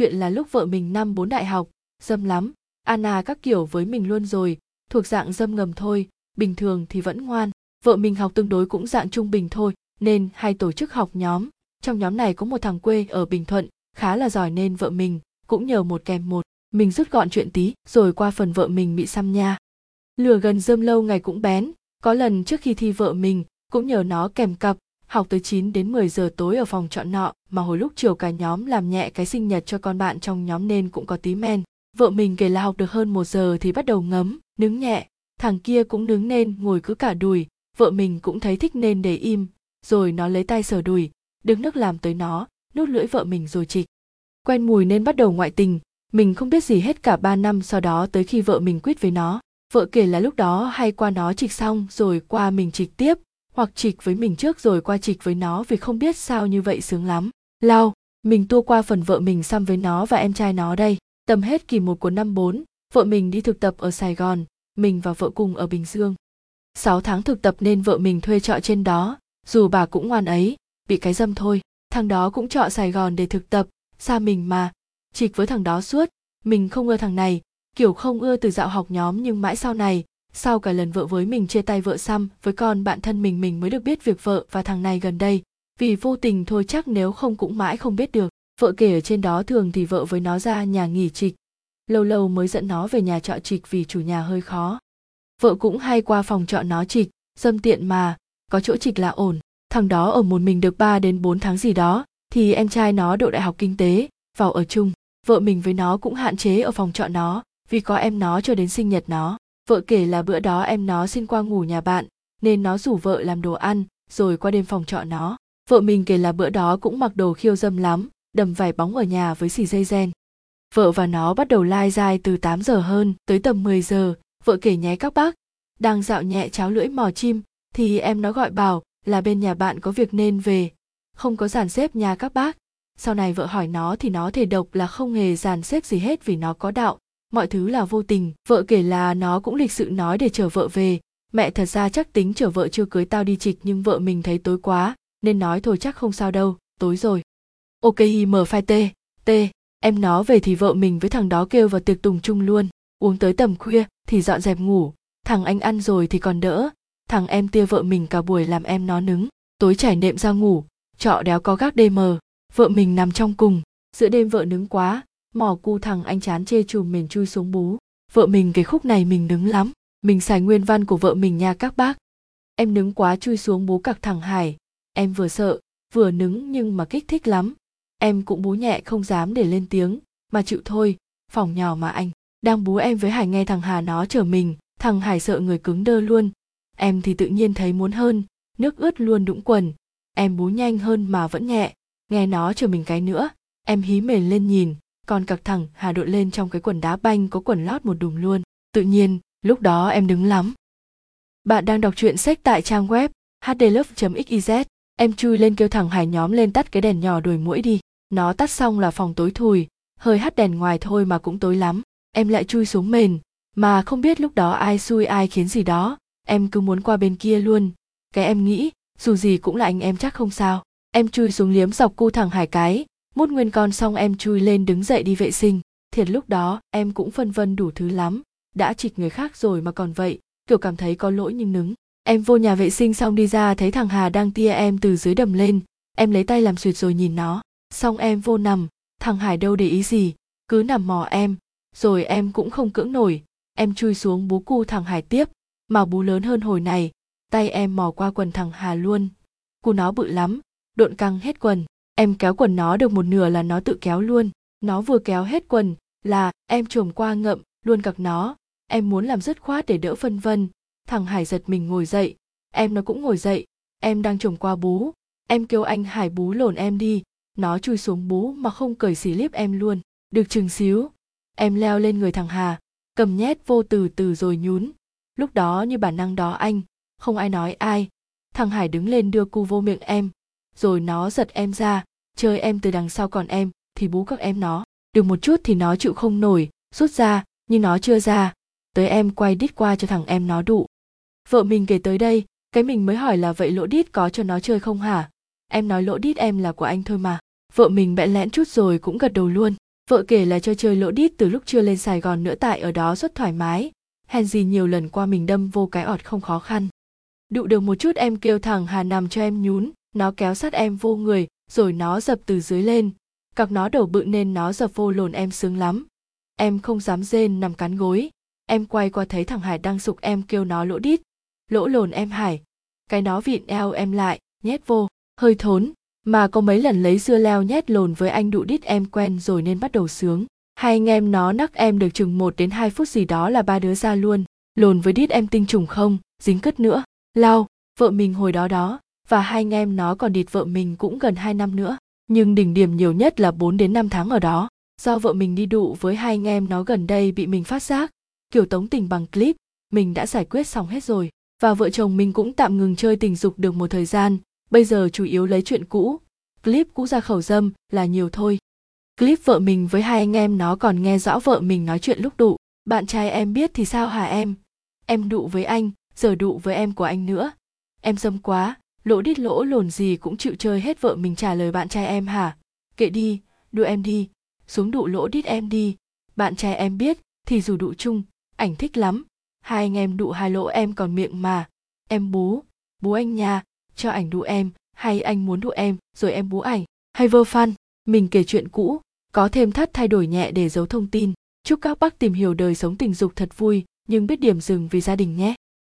chuyện là lúc vợ mình năm bốn đại học, dâm lắm anna à các kiểu với mình luôn rồi, thuộc dạng dâm ngầm thôi, bình thường thì vẫn ngoan, vợ mình học tương đối cũng dạng trung bình thôi, nên hay tổ chức học nhóm. Trong nhóm này có một thằng quê ở bình thuận, khá là giỏi nên vợ mình cũng nhờ một kèm một, mình rút gọn chuyện tí, rồi qua phần vợ mình bị xăm nha. Lừa gần dơm lâu ngày cũng bén, có lần trước khi thi vợ mình, cũng nhờ nó kèm cặp học tới 9 đến 10 giờ tối ở phòng trọ nọ mà hồi lúc chiều cả nhóm làm nhẹ cái sinh nhật cho con bạn trong nhóm nên cũng có tí men. Vợ mình kể là học được hơn một giờ thì bắt đầu ngấm, nướng nhẹ, thằng kia cũng nướng nên ngồi cứ cả đùi, vợ mình cũng thấy thích nên để im, rồi nó lấy tay sờ đùi, đứng nước làm tới nó, nút lưỡi vợ mình rồi trịch. Quen mùi nên bắt đầu ngoại tình, mình không biết gì hết cả ba năm sau đó tới khi vợ mình quyết với nó. Vợ kể là lúc đó hay qua nó trịch xong rồi qua mình trịch tiếp, hoặc trịch với mình trước rồi qua trịch với nó vì không biết sao như vậy sướng lắm. Lao, mình tua qua phần vợ mình xăm với nó và em trai nó đây. Tầm hết kỳ một của năm 4, vợ mình đi thực tập ở Sài Gòn, mình và vợ cùng ở Bình Dương. 6 tháng thực tập nên vợ mình thuê trọ trên đó, dù bà cũng ngoan ấy, bị cái dâm thôi. Thằng đó cũng trọ Sài Gòn để thực tập, xa mình mà. Trịch với thằng đó suốt, mình không ưa thằng này, kiểu không ưa từ dạo học nhóm nhưng mãi sau này, sau cả lần vợ với mình chia tay vợ xăm, với con bạn thân mình mình mới được biết việc vợ và thằng này gần đây. Vì vô tình thôi chắc nếu không cũng mãi không biết được. Vợ kể ở trên đó thường thì vợ với nó ra nhà nghỉ trịch. Lâu lâu mới dẫn nó về nhà trọ trịch vì chủ nhà hơi khó. Vợ cũng hay qua phòng trọ nó trịch, dâm tiện mà, có chỗ trịch là ổn. Thằng đó ở một mình được 3 đến 4 tháng gì đó, thì em trai nó đậu đại học kinh tế, vào ở chung. Vợ mình với nó cũng hạn chế ở phòng trọ nó, vì có em nó cho đến sinh nhật nó vợ kể là bữa đó em nó xin qua ngủ nhà bạn, nên nó rủ vợ làm đồ ăn, rồi qua đêm phòng trọ nó. Vợ mình kể là bữa đó cũng mặc đồ khiêu dâm lắm, đầm vải bóng ở nhà với xì dây gen. Vợ và nó bắt đầu lai dai từ 8 giờ hơn tới tầm 10 giờ. Vợ kể nhé các bác, đang dạo nhẹ cháo lưỡi mò chim, thì em nó gọi bảo là bên nhà bạn có việc nên về. Không có dàn xếp nhà các bác. Sau này vợ hỏi nó thì nó thể độc là không hề dàn xếp gì hết vì nó có đạo mọi thứ là vô tình, vợ kể là nó cũng lịch sự nói để chờ vợ về. Mẹ thật ra chắc tính chở vợ chưa cưới tao đi trịch nhưng vợ mình thấy tối quá, nên nói thôi chắc không sao đâu, tối rồi. Ok, hi, mở phai tê tê em nó về thì vợ mình với thằng đó kêu vào tiệc tùng chung luôn. Uống tới tầm khuya, thì dọn dẹp ngủ. Thằng anh ăn rồi thì còn đỡ. Thằng em tia vợ mình cả buổi làm em nó nứng. Tối trải nệm ra ngủ. Trọ đéo có gác đê mờ. Vợ mình nằm trong cùng. Giữa đêm vợ nứng quá mò cu thằng anh chán chê chùm mình chui xuống bú. Vợ mình cái khúc này mình đứng lắm. Mình xài nguyên văn của vợ mình nha các bác. Em nứng quá chui xuống bú cặc thằng hải. Em vừa sợ, vừa nứng nhưng mà kích thích lắm. Em cũng bú nhẹ không dám để lên tiếng, mà chịu thôi. Phòng nhỏ mà anh. Đang bú em với hải nghe thằng hà nó chở mình. Thằng hải sợ người cứng đơ luôn. Em thì tự nhiên thấy muốn hơn. Nước ướt luôn đũng quần. Em bú nhanh hơn mà vẫn nhẹ. Nghe nó chở mình cái nữa, em hí mền lên nhìn còn cặc thẳng hà đội lên trong cái quần đá banh có quần lót một đùm luôn. Tự nhiên, lúc đó em đứng lắm. Bạn đang đọc truyện sách tại trang web hdlove xyz em chui lên kêu thẳng hải nhóm lên tắt cái đèn nhỏ đuổi mũi đi. Nó tắt xong là phòng tối thùi hơi hắt đèn ngoài thôi mà cũng tối lắm. Em lại chui xuống mền. Mà không biết lúc đó ai xui ai khiến gì đó. Em cứ muốn qua bên kia luôn. Cái em nghĩ, dù gì cũng là anh em chắc không sao. Em chui xuống liếm dọc cu thẳng hải cái mút nguyên con xong em chui lên đứng dậy đi vệ sinh. Thiệt lúc đó, em cũng phân vân đủ thứ lắm. Đã chịch người khác rồi mà còn vậy, kiểu cảm thấy có lỗi nhưng nứng. Em vô nhà vệ sinh xong đi ra thấy thằng hà đang tia em từ dưới đầm lên. Em lấy tay làm suyệt rồi nhìn nó. Xong em vô nằm. Thằng hải đâu để ý gì, cứ nằm mò em. Rồi em cũng không cưỡng nổi. Em chui xuống bú cu thằng hải tiếp. Mà bú lớn hơn hồi này, tay em mò qua quần thằng hà luôn. Cu nó bự lắm, độn căng hết quần em kéo quần nó được một nửa là nó tự kéo luôn. Nó vừa kéo hết quần là em trồm qua ngậm, luôn cặc nó. Em muốn làm dứt khoát để đỡ phân vân. Thằng hải giật mình ngồi dậy. Em nó cũng ngồi dậy. Em đang trồm qua bú. Em kêu anh hải bú lồn em đi. Nó chui xuống bú mà không cởi xì liếp em luôn. Được chừng xíu. Em leo lên người thằng hà, cầm nhét vô từ từ rồi nhún. Lúc đó như bản năng đó anh, không ai nói ai. Thằng hải đứng lên đưa cu vô miệng em, rồi nó giật em ra chơi em từ đằng sau còn em thì bú các em nó. Được một chút thì nó chịu không nổi rút ra nhưng nó chưa ra. Tới em quay đít qua cho thằng em nó đụ. Vợ mình kể tới đây cái mình mới hỏi là vậy lỗ đít có cho nó chơi không hả? Em nói lỗ đít em là của anh thôi mà. Vợ mình bẽn lẽn chút rồi cũng gật đầu luôn. Vợ kể là cho chơi lỗ đít từ lúc chưa lên Sài Gòn nữa tại ở đó rất thoải mái. Hèn gì nhiều lần qua mình đâm vô cái ọt không khó khăn. Đụ được một chút em kêu thằng Hà nằm cho em nhún, nó kéo sát em vô người, rồi nó dập từ dưới lên. Cặc nó đầu bự nên nó dập vô lồn em sướng lắm. Em không dám rên nằm cắn gối. Em quay qua thấy thằng Hải đang sục em kêu nó lỗ đít. Lỗ lồn em Hải. Cái nó vịn eo em lại, nhét vô, hơi thốn, mà có mấy lần lấy dưa leo nhét lồn với anh đụ đít em quen rồi nên bắt đầu sướng hai anh em nó nắc em được chừng một đến hai phút gì đó là ba đứa ra luôn lồn với đít em tinh trùng không dính cất nữa lao vợ mình hồi đó đó và hai anh em nó còn địt vợ mình cũng gần hai năm nữa. Nhưng đỉnh điểm nhiều nhất là 4 đến 5 tháng ở đó. Do vợ mình đi đụ với hai anh em nó gần đây bị mình phát giác. Kiểu tống tình bằng clip, mình đã giải quyết xong hết rồi. Và vợ chồng mình cũng tạm ngừng chơi tình dục được một thời gian. Bây giờ chủ yếu lấy chuyện cũ. Clip cũ ra khẩu dâm là nhiều thôi. Clip vợ mình với hai anh em nó còn nghe rõ vợ mình nói chuyện lúc đụ. Bạn trai em biết thì sao hả em? Em đụ với anh, giờ đụ với em của anh nữa. Em dâm quá lỗ đít lỗ lồn gì cũng chịu chơi hết vợ mình trả lời bạn trai em hả? Kệ đi, đưa em đi. Xuống đụ lỗ đít em đi. Bạn trai em biết, thì dù đụ chung. Ảnh thích lắm. Hai anh em đụ hai lỗ em còn miệng mà. Em bú. Bố anh nha. Cho ảnh đụ em. Hay anh muốn đụ em, rồi em bú ảnh. Hay vơ phan mình kể chuyện cũ. Có thêm thắt thay đổi nhẹ để giấu thông tin. Chúc các bác tìm hiểu đời sống tình dục thật vui. Nhưng biết điểm dừng vì gia đình nhé.